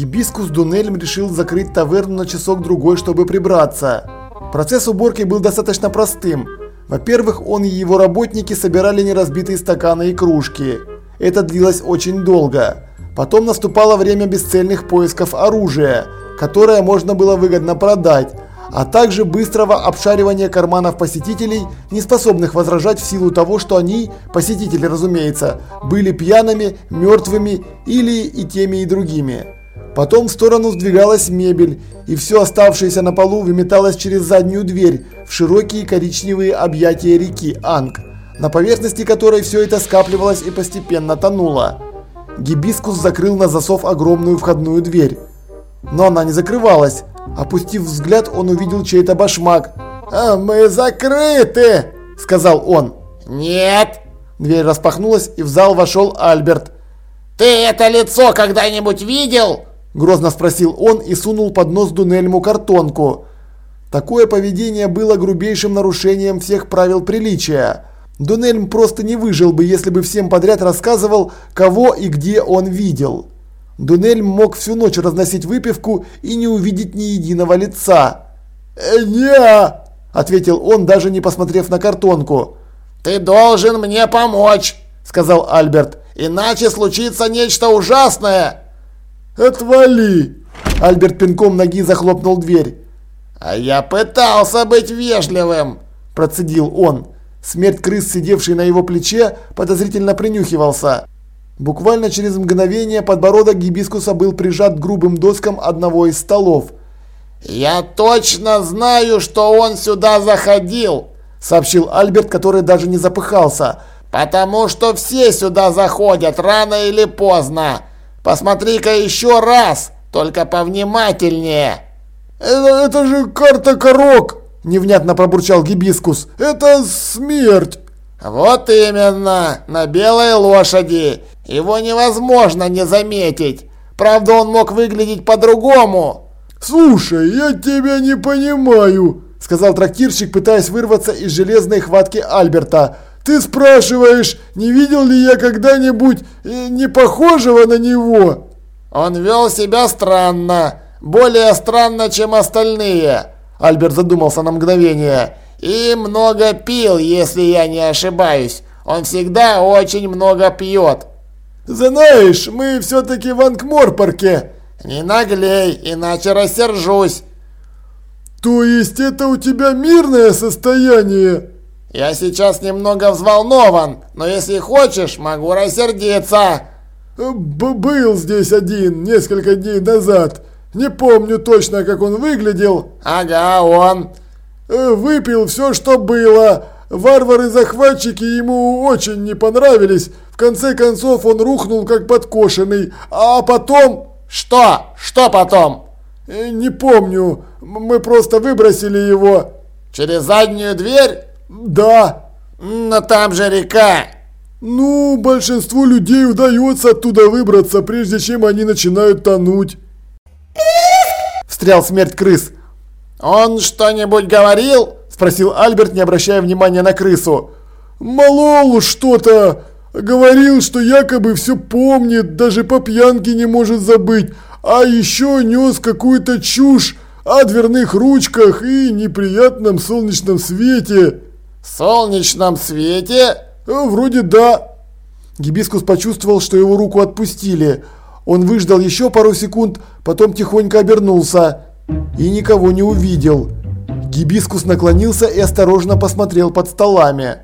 Гибискус Дунельм решил закрыть таверну на часок-другой, чтобы прибраться. Процесс уборки был достаточно простым. Во-первых, он и его работники собирали неразбитые стаканы и кружки. Это длилось очень долго. Потом наступало время бесцельных поисков оружия, которое можно было выгодно продать, а также быстрого обшаривания карманов посетителей, не способных возражать в силу того, что они, посетители разумеется, были пьяными, мертвыми или и теми и другими. Потом в сторону сдвигалась мебель, и все оставшееся на полу выметалось через заднюю дверь в широкие коричневые объятия реки Анг, на поверхности которой все это скапливалось и постепенно тонуло. Гибискус закрыл на засов огромную входную дверь. Но она не закрывалась. Опустив взгляд, он увидел чей-то башмак. «А мы закрыты!» – сказал он. «Нет!» Дверь распахнулась, и в зал вошел Альберт. «Ты это лицо когда-нибудь видел?» Грозно спросил он и сунул под нос Дунельму картонку. Такое поведение было грубейшим нарушением всех правил приличия. Дунельм просто не выжил бы, если бы всем подряд рассказывал, кого и где он видел. Дунельм мог всю ночь разносить выпивку и не увидеть ни единого лица. «Э, «Не!» – ответил он, даже не посмотрев на картонку. «Ты должен мне помочь!» – сказал Альберт. «Иначе случится нечто ужасное!» «Отвали!» Альберт пинком ноги захлопнул дверь. «А я пытался быть вежливым!» – процедил он. Смерть крыс, сидевший на его плече, подозрительно принюхивался. Буквально через мгновение подбородок гибискуса был прижат грубым доскам одного из столов. «Я точно знаю, что он сюда заходил!» – сообщил Альберт, который даже не запыхался. «Потому что все сюда заходят рано или поздно!» Посмотри-ка еще раз, только повнимательнее. Это, это же карта Корок, невнятно пробурчал Гибискус. Это смерть. Вот именно, на белой лошади. Его невозможно не заметить. Правда, он мог выглядеть по-другому. Слушай, я тебя не понимаю, сказал трактирщик, пытаясь вырваться из железной хватки Альберта. Ты спрашиваешь, не видел ли я когда-нибудь э, не похожего на него? Он вел себя странно, более странно, чем остальные. Альберт задумался на мгновение. И много пил, если я не ошибаюсь. Он всегда очень много пьет. Знаешь, мы все-таки в Анкморпорке. Не наглей, иначе рассержусь. То есть это у тебя мирное состояние? Я сейчас немного взволнован, но если хочешь, могу рассердиться. Б был здесь один несколько дней назад. Не помню точно, как он выглядел. Ага, он. Э, выпил все, что было. Варвары-захватчики ему очень не понравились. В конце концов он рухнул как подкошенный. А потом... Что? Что потом? Э, не помню. Мы просто выбросили его. Через заднюю дверь? Да. Но там же река. Ну, большинству людей удается оттуда выбраться, прежде чем они начинают тонуть. Встрял смерть крыс. Он что-нибудь говорил? Спросил Альберт, не обращая внимания на крысу. Молол что-то. Говорил, что якобы все помнит, даже по пьянке не может забыть. А еще нес какую-то чушь о дверных ручках и неприятном солнечном свете. «Солнечном свете?» э, «Вроде да». Гибискус почувствовал, что его руку отпустили. Он выждал еще пару секунд, потом тихонько обернулся и никого не увидел. Гибискус наклонился и осторожно посмотрел под столами.